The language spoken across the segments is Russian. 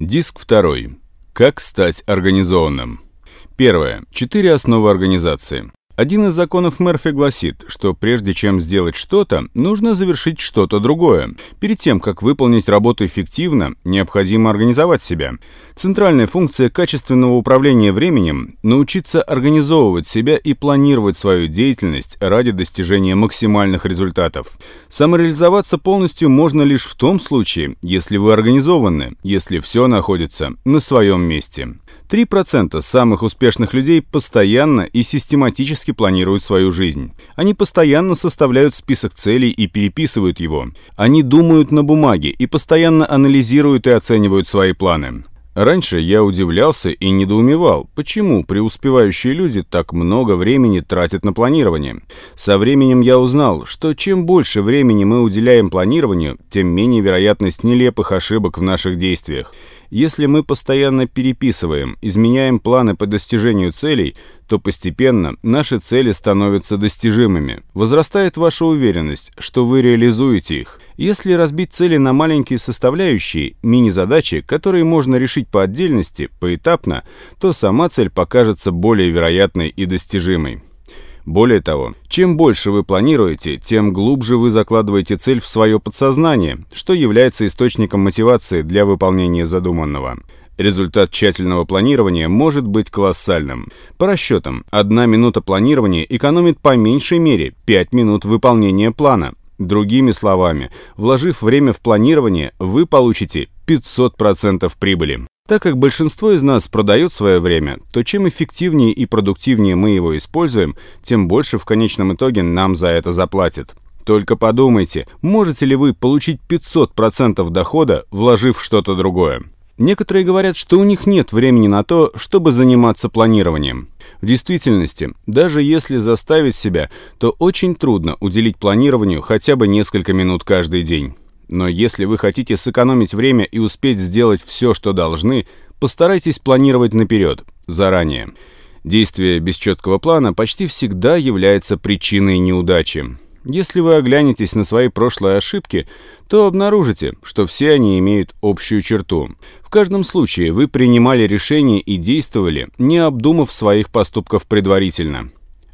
Диск второй. Как стать организованным? Первое. Четыре основы организации. Один из законов Мерфи гласит, что прежде чем сделать что-то, нужно завершить что-то другое. Перед тем, как выполнить работу эффективно, необходимо организовать себя. Центральная функция качественного управления временем – научиться организовывать себя и планировать свою деятельность ради достижения максимальных результатов. Самореализоваться полностью можно лишь в том случае, если вы организованы, если все находится на своем месте. 3% самых успешных людей постоянно и систематически планируют свою жизнь. Они постоянно составляют список целей и переписывают его. Они думают на бумаге и постоянно анализируют и оценивают свои планы. Раньше я удивлялся и недоумевал, почему преуспевающие люди так много времени тратят на планирование. Со временем я узнал, что чем больше времени мы уделяем планированию, тем менее вероятность нелепых ошибок в наших действиях. Если мы постоянно переписываем, изменяем планы по достижению целей, то постепенно наши цели становятся достижимыми. Возрастает ваша уверенность, что вы реализуете их. Если разбить цели на маленькие составляющие, мини-задачи, которые можно решить по отдельности, поэтапно, то сама цель покажется более вероятной и достижимой. Более того, чем больше вы планируете, тем глубже вы закладываете цель в свое подсознание, что является источником мотивации для выполнения задуманного. Результат тщательного планирования может быть колоссальным. По расчетам, одна минута планирования экономит по меньшей мере 5 минут выполнения плана. Другими словами, вложив время в планирование, вы получите 500% прибыли. Так как большинство из нас продает свое время, то чем эффективнее и продуктивнее мы его используем, тем больше в конечном итоге нам за это заплатят. Только подумайте, можете ли вы получить 500% дохода, вложив что-то другое? Некоторые говорят, что у них нет времени на то, чтобы заниматься планированием. В действительности, даже если заставить себя, то очень трудно уделить планированию хотя бы несколько минут каждый день. Но если вы хотите сэкономить время и успеть сделать все, что должны, постарайтесь планировать наперед, заранее. Действие без четкого плана почти всегда является причиной неудачи. Если вы оглянетесь на свои прошлые ошибки, то обнаружите, что все они имеют общую черту. В каждом случае вы принимали решения и действовали, не обдумав своих поступков предварительно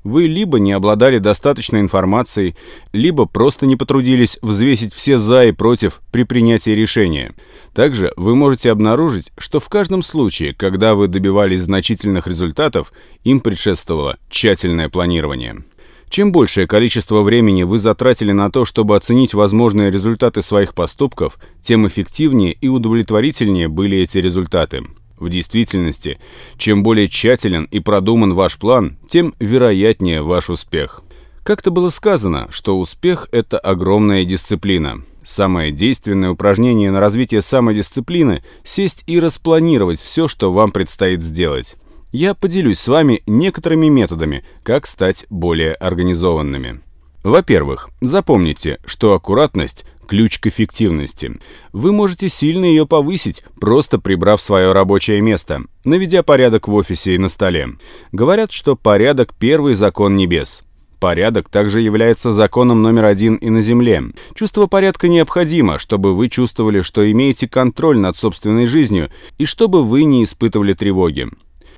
вы либо не обладали достаточной информацией, либо просто не потрудились взвесить все «за» и «против» при принятии решения. Также вы можете обнаружить, что в каждом случае, когда вы добивались значительных результатов, им предшествовало тщательное планирование. Чем большее количество времени вы затратили на то, чтобы оценить возможные результаты своих поступков, тем эффективнее и удовлетворительнее были эти результаты. В действительности, чем более тщателен и продуман ваш план, тем вероятнее ваш успех. Как-то было сказано, что успех – это огромная дисциплина. Самое действенное упражнение на развитие самодисциплины – сесть и распланировать все, что вам предстоит сделать. Я поделюсь с вами некоторыми методами, как стать более организованными. Во-первых, запомните, что аккуратность ключ к эффективности. Вы можете сильно ее повысить, просто прибрав свое рабочее место, наведя порядок в офисе и на столе. Говорят, что порядок – первый закон небес. Порядок также является законом номер один и на Земле. Чувство порядка необходимо, чтобы вы чувствовали, что имеете контроль над собственной жизнью и чтобы вы не испытывали тревоги.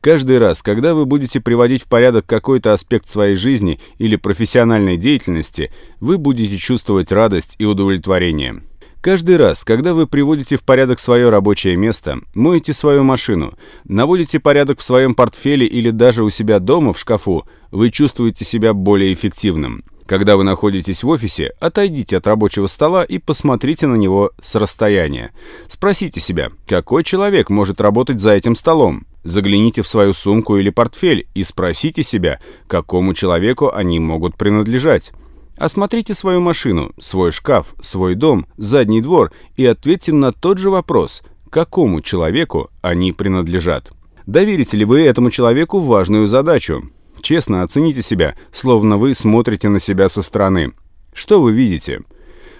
Каждый раз, когда вы будете приводить в порядок какой-то аспект своей жизни или профессиональной деятельности, вы будете чувствовать радость и удовлетворение. Каждый раз, когда вы приводите в порядок свое рабочее место, моете свою машину, наводите порядок в своем портфеле или даже у себя дома в шкафу, вы чувствуете себя более эффективным. Когда вы находитесь в офисе, отойдите от рабочего стола и посмотрите на него с расстояния. Спросите себя, какой человек может работать за этим столом? Загляните в свою сумку или портфель и спросите себя, какому человеку они могут принадлежать. Осмотрите свою машину, свой шкаф, свой дом, задний двор и ответьте на тот же вопрос, какому человеку они принадлежат. Доверите ли вы этому человеку важную задачу? Честно оцените себя, словно вы смотрите на себя со стороны. Что вы видите?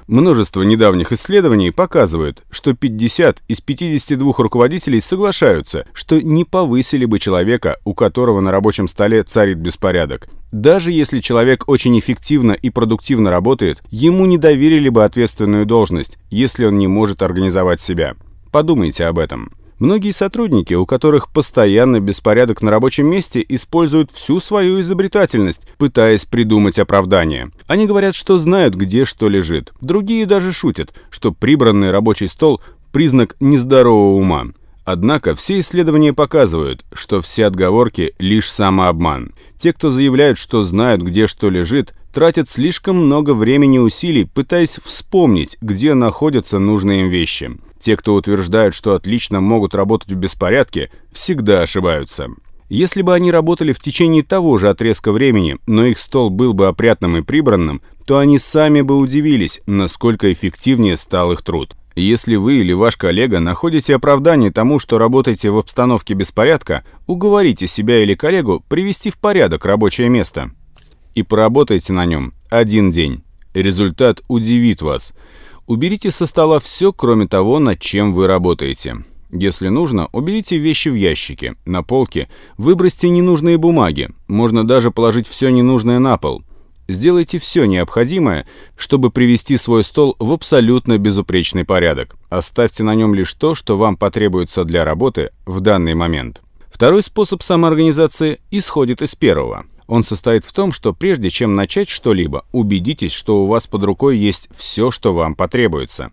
Множество недавних исследований показывают, что 50 из 52 руководителей соглашаются, что не повысили бы человека, у которого на рабочем столе царит беспорядок. Даже если человек очень эффективно и продуктивно работает, ему не доверили бы ответственную должность, если он не может организовать себя. Подумайте об этом. Многие сотрудники, у которых постоянно беспорядок на рабочем месте, используют всю свою изобретательность, пытаясь придумать оправдание. Они говорят, что знают, где что лежит. Другие даже шутят, что прибранный рабочий стол – признак нездорового ума. Однако все исследования показывают, что все отговорки – лишь самообман. Те, кто заявляют, что знают, где что лежит, тратят слишком много времени и усилий, пытаясь вспомнить, где находятся нужные им вещи. Те, кто утверждают, что отлично могут работать в беспорядке, всегда ошибаются. Если бы они работали в течение того же отрезка времени, но их стол был бы опрятным и прибранным, то они сами бы удивились, насколько эффективнее стал их труд. Если вы или ваш коллега находите оправдание тому, что работаете в обстановке беспорядка, уговорите себя или коллегу привести в порядок рабочее место. И поработайте на нем один день. Результат удивит вас. Уберите со стола все, кроме того, над чем вы работаете. Если нужно, уберите вещи в ящике, на полке, выбросьте ненужные бумаги, можно даже положить все ненужное на пол. Сделайте все необходимое, чтобы привести свой стол в абсолютно безупречный порядок. Оставьте на нем лишь то, что вам потребуется для работы в данный момент. Второй способ самоорганизации исходит из первого. Он состоит в том, что прежде чем начать что-либо, убедитесь, что у вас под рукой есть все, что вам потребуется.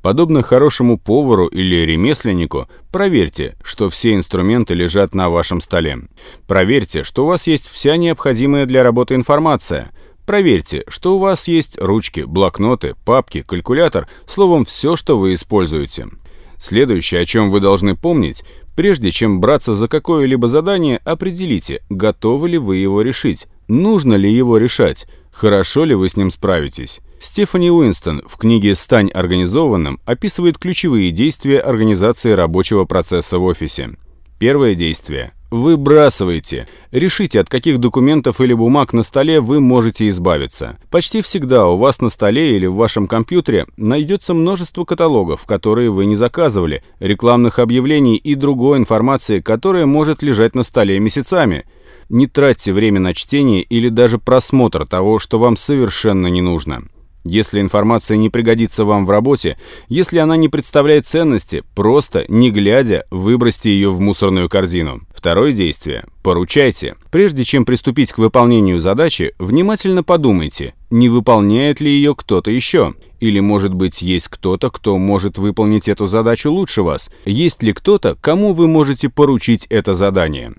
Подобно хорошему повару или ремесленнику, проверьте, что все инструменты лежат на вашем столе. Проверьте, что у вас есть вся необходимая для работы информация – Проверьте, что у вас есть ручки, блокноты, папки, калькулятор, словом, все, что вы используете. Следующее, о чем вы должны помнить, прежде чем браться за какое-либо задание, определите, готовы ли вы его решить, нужно ли его решать, хорошо ли вы с ним справитесь. Стефани Уинстон в книге «Стань организованным» описывает ключевые действия организации рабочего процесса в офисе. Первое действие Выбрасывайте. Решите, от каких документов или бумаг на столе вы можете избавиться. Почти всегда у вас на столе или в вашем компьютере найдется множество каталогов, которые вы не заказывали, рекламных объявлений и другой информации, которая может лежать на столе месяцами. Не тратьте время на чтение или даже просмотр того, что вам совершенно не нужно. Если информация не пригодится вам в работе, если она не представляет ценности, просто, не глядя, выбросьте ее в мусорную корзину. Второе действие. Поручайте. Прежде чем приступить к выполнению задачи, внимательно подумайте, не выполняет ли ее кто-то еще. Или, может быть, есть кто-то, кто может выполнить эту задачу лучше вас. Есть ли кто-то, кому вы можете поручить это задание.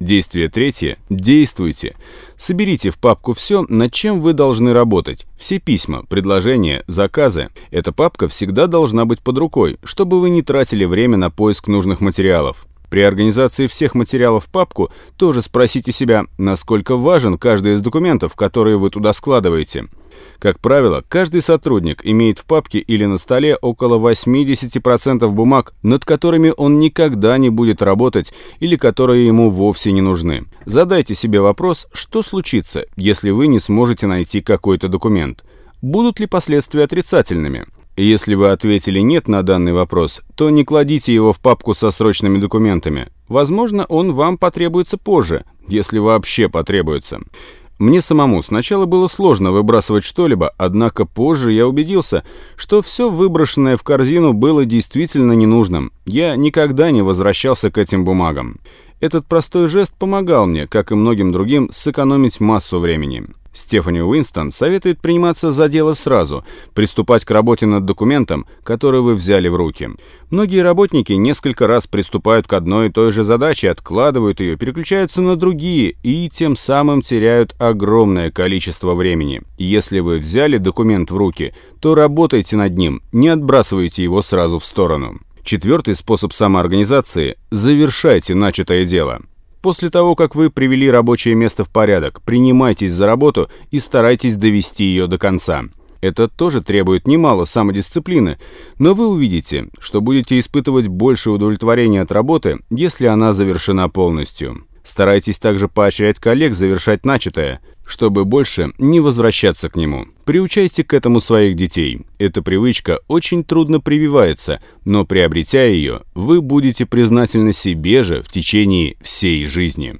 Действие третье. Действуйте. Соберите в папку все, над чем вы должны работать. Все письма, предложения, заказы. Эта папка всегда должна быть под рукой, чтобы вы не тратили время на поиск нужных материалов. При организации всех материалов в папку тоже спросите себя, насколько важен каждый из документов, которые вы туда складываете. Как правило, каждый сотрудник имеет в папке или на столе около 80% бумаг, над которыми он никогда не будет работать или которые ему вовсе не нужны. Задайте себе вопрос, что случится, если вы не сможете найти какой-то документ. Будут ли последствия отрицательными? Если вы ответили «нет» на данный вопрос, то не кладите его в папку со срочными документами. Возможно, он вам потребуется позже, если вообще потребуется. Мне самому сначала было сложно выбрасывать что-либо, однако позже я убедился, что все выброшенное в корзину было действительно ненужным. Я никогда не возвращался к этим бумагам. Этот простой жест помогал мне, как и многим другим, сэкономить массу времени. Стефани Уинстон советует приниматься за дело сразу, приступать к работе над документом, который вы взяли в руки. Многие работники несколько раз приступают к одной и той же задаче, откладывают ее, переключаются на другие и тем самым теряют огромное количество времени. Если вы взяли документ в руки, то работайте над ним, не отбрасывайте его сразу в сторону. Четвертый способ самоорганизации – завершайте начатое дело. После того, как вы привели рабочее место в порядок, принимайтесь за работу и старайтесь довести ее до конца. Это тоже требует немало самодисциплины, но вы увидите, что будете испытывать больше удовлетворения от работы, если она завершена полностью. Старайтесь также поощрять коллег завершать начатое, чтобы больше не возвращаться к нему. Приучайте к этому своих детей. Эта привычка очень трудно прививается, но приобретя ее, вы будете признательны себе же в течение всей жизни.